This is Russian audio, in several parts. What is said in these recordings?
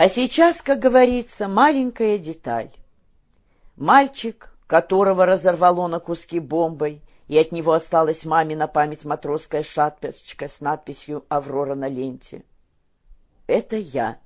А сейчас, как говорится, маленькая деталь. Мальчик, которого разорвало на куски бомбой, и от него осталась маме на память матросская шапочка с надписью «Аврора» на ленте. Это я.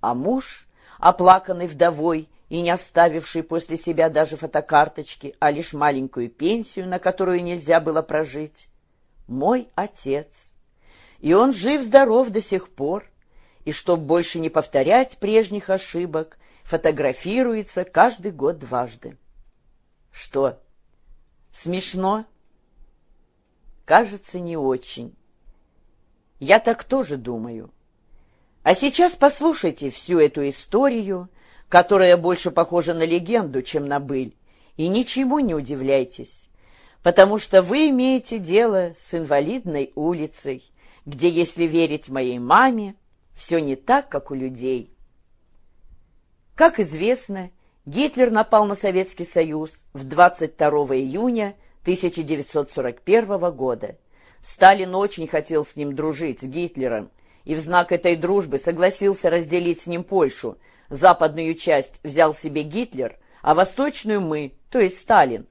А муж, оплаканный вдовой и не оставивший после себя даже фотокарточки, а лишь маленькую пенсию, на которую нельзя было прожить, мой отец. И он жив-здоров до сих пор, и, чтобы больше не повторять прежних ошибок, фотографируется каждый год дважды. Что, смешно? Кажется, не очень. Я так тоже думаю. А сейчас послушайте всю эту историю, которая больше похожа на легенду, чем на быль, и ничему не удивляйтесь, потому что вы имеете дело с инвалидной улицей, где, если верить моей маме, все не так, как у людей. Как известно, Гитлер напал на Советский Союз в 22 июня 1941 года. Сталин очень хотел с ним дружить, с Гитлером, и в знак этой дружбы согласился разделить с ним Польшу. Западную часть взял себе Гитлер, а восточную мы, то есть Сталин.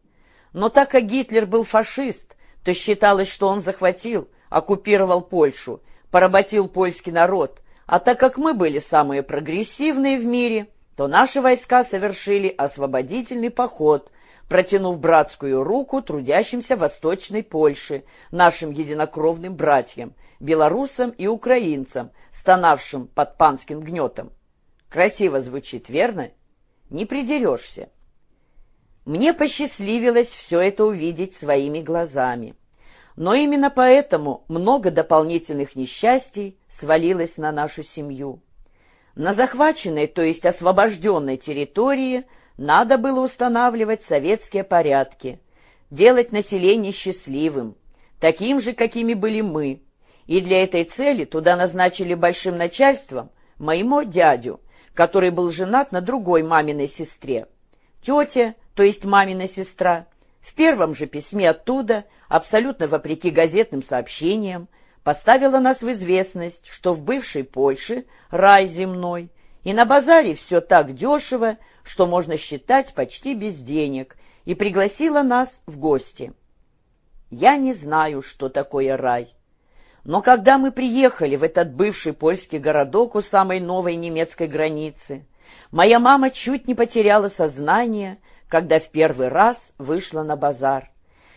Но так как Гитлер был фашист, то считалось, что он захватил, оккупировал Польшу, поработил польский народ, а так как мы были самые прогрессивные в мире, то наши войска совершили освободительный поход, протянув братскую руку трудящимся Восточной Польши, нашим единокровным братьям, белорусам и украинцам, стонавшим под панским гнетом. Красиво звучит, верно? Не придерешься. Мне посчастливилось все это увидеть своими глазами. Но именно поэтому много дополнительных несчастий свалилось на нашу семью. На захваченной, то есть освобожденной территории надо было устанавливать советские порядки, делать население счастливым, таким же, какими были мы. И для этой цели туда назначили большим начальством моему дядю, который был женат на другой маминой сестре. Тетя, то есть мамина сестра, в первом же письме оттуда – абсолютно вопреки газетным сообщениям, поставила нас в известность, что в бывшей Польше рай земной, и на базаре все так дешево, что можно считать почти без денег, и пригласила нас в гости. Я не знаю, что такое рай. Но когда мы приехали в этот бывший польский городок у самой новой немецкой границы, моя мама чуть не потеряла сознание, когда в первый раз вышла на базар.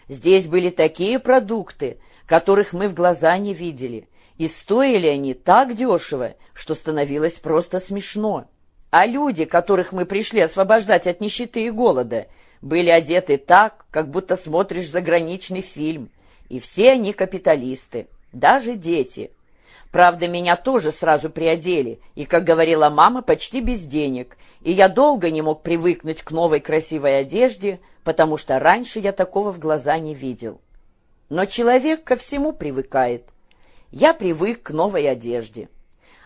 Здесь были такие продукты, которых мы в глаза не видели, и стоили они так дешево, что становилось просто смешно. А люди, которых мы пришли освобождать от нищеты и голода, были одеты так, как будто смотришь заграничный фильм, и все они капиталисты, даже дети. Правда, меня тоже сразу приодели, и, как говорила мама, почти без денег, и я долго не мог привыкнуть к новой красивой одежде, потому что раньше я такого в глаза не видел. Но человек ко всему привыкает. Я привык к новой одежде.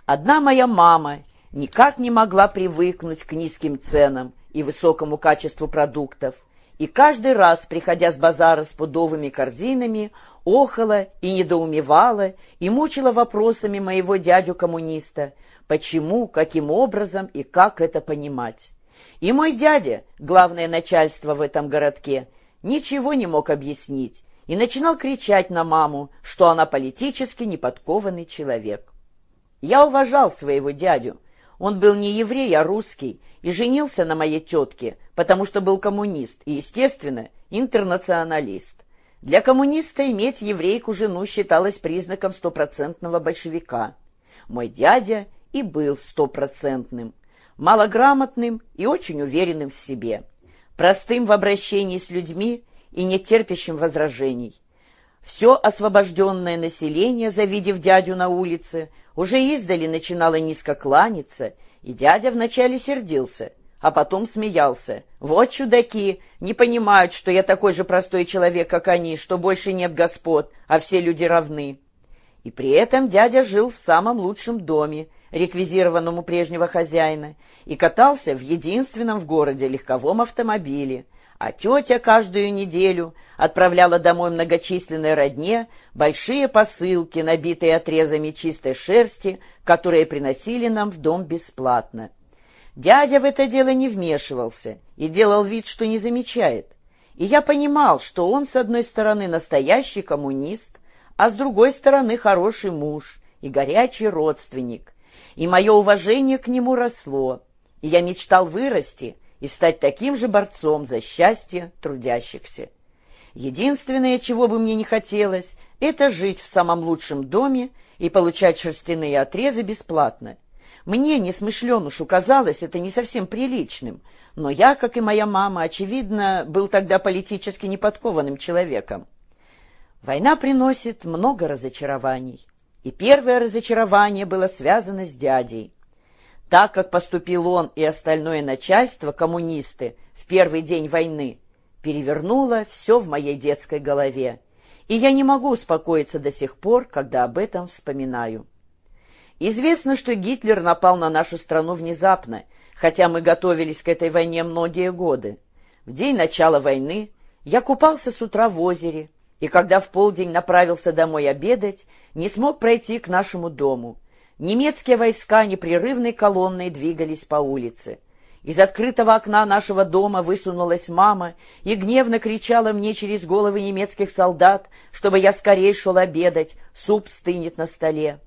Одна моя мама никак не могла привыкнуть к низким ценам и высокому качеству продуктов, и каждый раз, приходя с базара с пудовыми корзинами, охала и недоумевала и мучила вопросами моего дядю-коммуниста, почему, каким образом и как это понимать. И мой дядя, главное начальство в этом городке, ничего не мог объяснить и начинал кричать на маму, что она политически неподкованный человек. Я уважал своего дядю. Он был не еврей, а русский, и женился на моей тетке, потому что был коммунист и, естественно, интернационалист. Для коммуниста иметь еврейку жену считалось признаком стопроцентного большевика. Мой дядя и был стопроцентным малограмотным и очень уверенным в себе, простым в обращении с людьми и не терпящим возражений. Все освобожденное население, завидев дядю на улице, уже издали начинало низко кланяться, и дядя вначале сердился, а потом смеялся. «Вот чудаки! Не понимают, что я такой же простой человек, как они, что больше нет господ, а все люди равны». И при этом дядя жил в самом лучшем доме, реквизированном у прежнего хозяина, и катался в единственном в городе легковом автомобиле, а тетя каждую неделю отправляла домой многочисленной родне большие посылки, набитые отрезами чистой шерсти, которые приносили нам в дом бесплатно. Дядя в это дело не вмешивался и делал вид, что не замечает. И я понимал, что он, с одной стороны, настоящий коммунист, а с другой стороны, хороший муж и горячий родственник. И мое уважение к нему росло, и я мечтал вырасти и стать таким же борцом за счастье трудящихся. Единственное, чего бы мне не хотелось, это жить в самом лучшем доме и получать шерстяные отрезы бесплатно. Мне, несмышленушу, казалось это не совсем приличным, но я, как и моя мама, очевидно, был тогда политически неподкованным человеком. Война приносит много разочарований, и первое разочарование было связано с дядей. Так как поступил он и остальное начальство, коммунисты, в первый день войны, перевернуло все в моей детской голове, и я не могу успокоиться до сих пор, когда об этом вспоминаю. Известно, что Гитлер напал на нашу страну внезапно, хотя мы готовились к этой войне многие годы. В день начала войны я купался с утра в озере, и когда в полдень направился домой обедать, не смог пройти к нашему дому. Немецкие войска непрерывной колонной двигались по улице. Из открытого окна нашего дома высунулась мама и гневно кричала мне через головы немецких солдат, чтобы я скорее шел обедать, суп стынет на столе.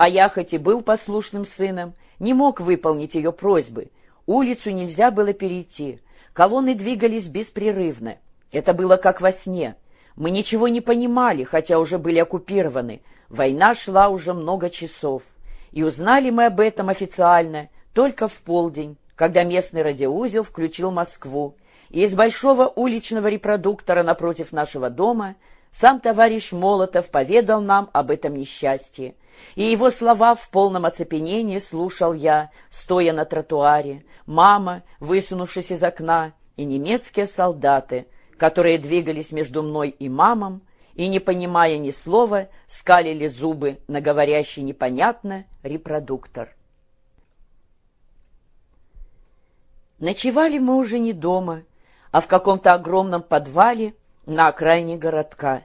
А я, хоть и был послушным сыном, не мог выполнить ее просьбы. Улицу нельзя было перейти. Колонны двигались беспрерывно. Это было как во сне. Мы ничего не понимали, хотя уже были оккупированы. Война шла уже много часов. И узнали мы об этом официально только в полдень, когда местный радиоузел включил Москву. И из большого уличного репродуктора напротив нашего дома сам товарищ Молотов поведал нам об этом несчастье. И его слова в полном оцепенении слушал я, стоя на тротуаре, мама, высунувшись из окна, и немецкие солдаты — которые двигались между мной и мамом, и, не понимая ни слова, скалили зубы на говорящий непонятно репродуктор. Ночевали мы уже не дома, а в каком-то огромном подвале на окраине городка.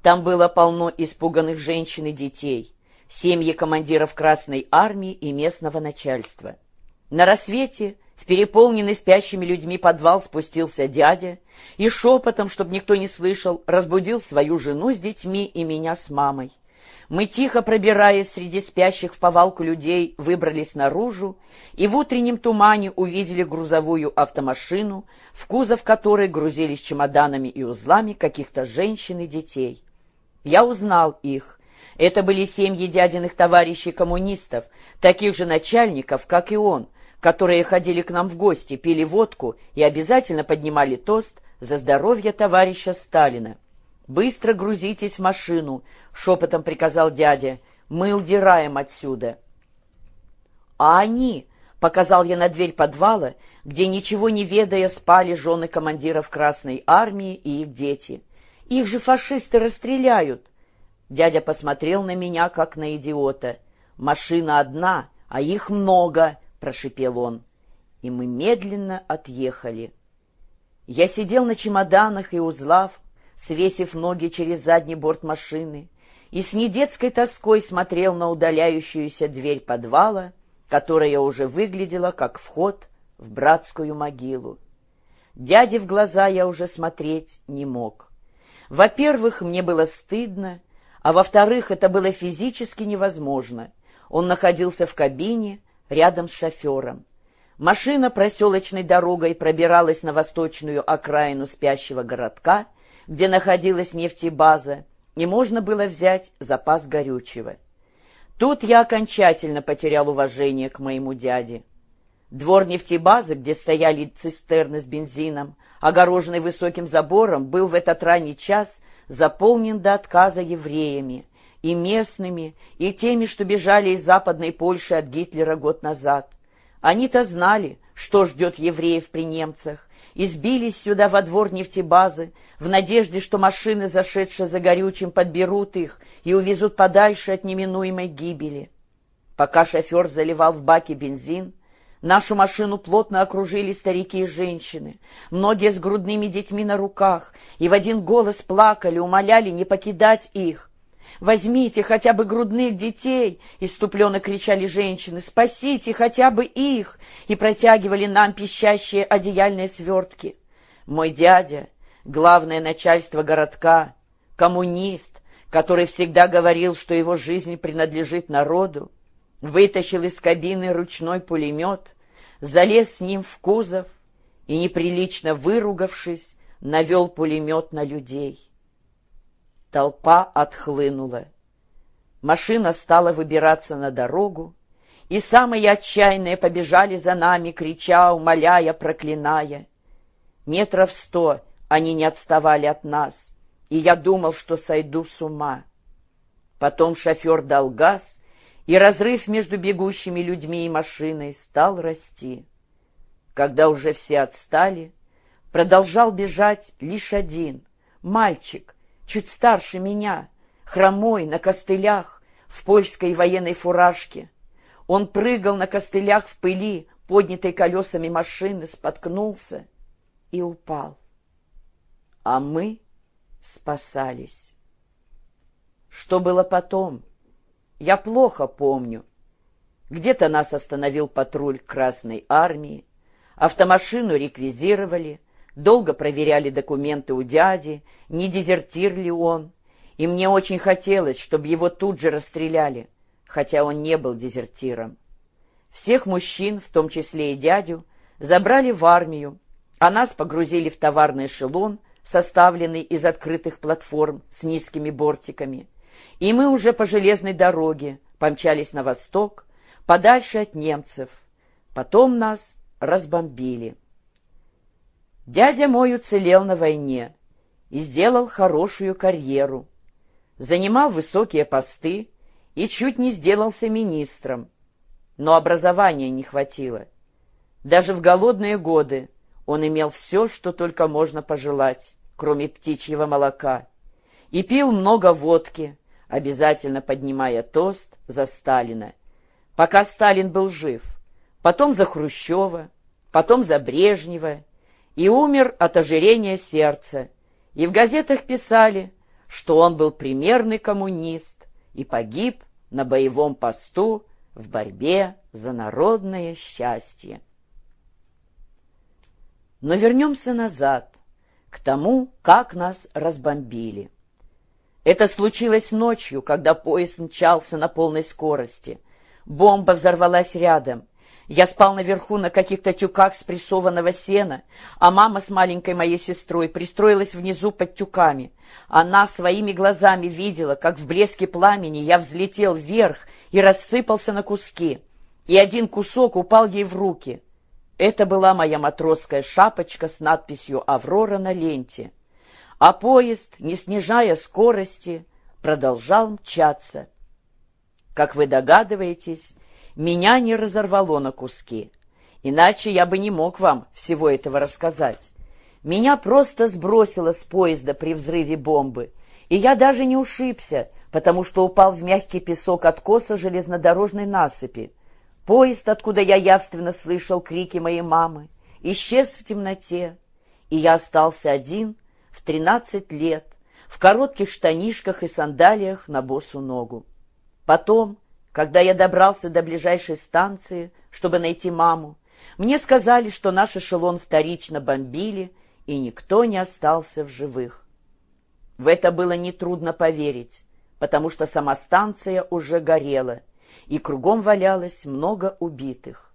Там было полно испуганных женщин и детей, семьи командиров Красной Армии и местного начальства. На рассвете в переполненный спящими людьми подвал спустился дядя и шепотом, чтобы никто не слышал, разбудил свою жену с детьми и меня с мамой. Мы, тихо пробираясь среди спящих в повалку людей, выбрались наружу и в утреннем тумане увидели грузовую автомашину, в кузов которой грузились чемоданами и узлами каких-то женщин и детей. Я узнал их. Это были семьи дядиных товарищей-коммунистов, таких же начальников, как и он, которые ходили к нам в гости, пили водку и обязательно поднимали тост за здоровье товарища Сталина. «Быстро грузитесь в машину», — шепотом приказал дядя. «Мы удираем отсюда». «А они?» — показал я на дверь подвала, где, ничего не ведая, спали жены командиров Красной Армии и их дети. «Их же фашисты расстреляют!» Дядя посмотрел на меня, как на идиота. «Машина одна, а их много», прошипел он, и мы медленно отъехали. Я сидел на чемоданах и узлах, свесив ноги через задний борт машины, и с недетской тоской смотрел на удаляющуюся дверь подвала, которая уже выглядела как вход в братскую могилу. Дяде в глаза я уже смотреть не мог. Во-первых, мне было стыдно, а во-вторых, это было физически невозможно. Он находился в кабине, рядом с шофером. Машина проселочной дорогой пробиралась на восточную окраину спящего городка, где находилась нефтебаза, и можно было взять запас горючего. Тут я окончательно потерял уважение к моему дяде. Двор нефтебазы, где стояли цистерны с бензином, огороженный высоким забором, был в этот ранний час заполнен до отказа евреями, и местными, и теми, что бежали из Западной Польши от Гитлера год назад. Они-то знали, что ждет евреев при немцах, и сбились сюда во двор нефтебазы в надежде, что машины, зашедшие за горючим, подберут их и увезут подальше от неминуемой гибели. Пока шофер заливал в баки бензин, Нашу машину плотно окружили старики и женщины, многие с грудными детьми на руках, и в один голос плакали, умоляли не покидать их. «Возьмите хотя бы грудных детей!» — иступленно кричали женщины. «Спасите хотя бы их!» и протягивали нам пищащие одеяльные свертки. Мой дядя, главное начальство городка, коммунист, который всегда говорил, что его жизнь принадлежит народу, вытащил из кабины ручной пулемет, залез с ним в кузов и, неприлично выругавшись, навел пулемет на людей. Толпа отхлынула. Машина стала выбираться на дорогу, и самые отчаянные побежали за нами, крича, умоляя, проклиная. Метров сто они не отставали от нас, и я думал, что сойду с ума. Потом шофер дал газ, и разрыв между бегущими людьми и машиной стал расти. Когда уже все отстали, продолжал бежать лишь один, мальчик, чуть старше меня, хромой, на костылях, в польской военной фуражке. Он прыгал на костылях в пыли, поднятой колесами машины, споткнулся и упал. А мы спасались. Что было потом? Я плохо помню. Где-то нас остановил патруль Красной Армии, автомашину реквизировали, долго проверяли документы у дяди, не дезертир ли он, и мне очень хотелось, чтобы его тут же расстреляли, хотя он не был дезертиром. Всех мужчин, в том числе и дядю, забрали в армию, а нас погрузили в товарный эшелон, составленный из открытых платформ с низкими бортиками. И мы уже по железной дороге помчались на восток, подальше от немцев. Потом нас разбомбили. Дядя мой уцелел на войне и сделал хорошую карьеру. Занимал высокие посты и чуть не сделался министром. Но образования не хватило. Даже в голодные годы он имел все, что только можно пожелать, кроме птичьего молока, и пил много водки, обязательно поднимая тост за Сталина, пока Сталин был жив, потом за Хрущева, потом за Брежнева, и умер от ожирения сердца, и в газетах писали, что он был примерный коммунист и погиб на боевом посту в борьбе за народное счастье. Но вернемся назад, к тому, как нас разбомбили. Это случилось ночью, когда поезд мчался на полной скорости. Бомба взорвалась рядом. Я спал наверху на каких-то тюках спрессованного сена, а мама с маленькой моей сестрой пристроилась внизу под тюками. Она своими глазами видела, как в блеске пламени я взлетел вверх и рассыпался на куски, и один кусок упал ей в руки. Это была моя матросская шапочка с надписью «Аврора» на ленте. А поезд, не снижая скорости, продолжал мчаться. Как вы догадываетесь, меня не разорвало на куски. Иначе я бы не мог вам всего этого рассказать. Меня просто сбросило с поезда при взрыве бомбы, и я даже не ушибся, потому что упал в мягкий песок откоса железнодорожной насыпи. Поезд, откуда я явственно слышал крики моей мамы, исчез в темноте, и я остался один в тринадцать лет, в коротких штанишках и сандалиях на босу ногу. Потом, когда я добрался до ближайшей станции, чтобы найти маму, мне сказали, что наш эшелон вторично бомбили, и никто не остался в живых. В это было нетрудно поверить, потому что сама станция уже горела, и кругом валялось много убитых.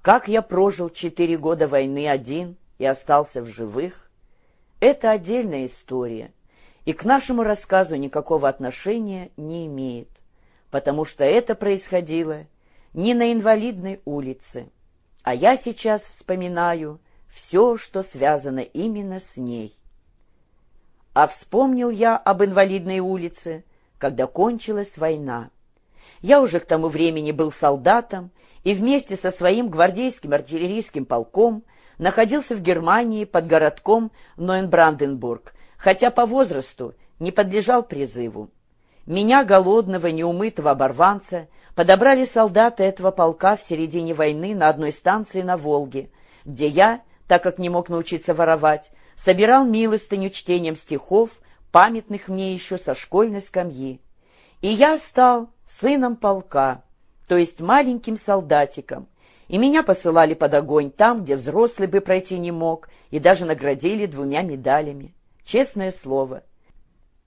Как я прожил четыре года войны один и остался в живых, это отдельная история, и к нашему рассказу никакого отношения не имеет потому что это происходило не на инвалидной улице, а я сейчас вспоминаю все, что связано именно с ней. А вспомнил я об инвалидной улице, когда кончилась война. Я уже к тому времени был солдатом и вместе со своим гвардейским артиллерийским полком находился в Германии под городком Нойнбранденбург, хотя по возрасту не подлежал призыву. Меня, голодного, неумытого оборванца, подобрали солдаты этого полка в середине войны на одной станции на Волге, где я, так как не мог научиться воровать, собирал милостыню чтением стихов, памятных мне еще со школьной скамьи. И я стал сыном полка, то есть маленьким солдатиком, и меня посылали под огонь там, где взрослый бы пройти не мог, и даже наградили двумя медалями. Честное слово —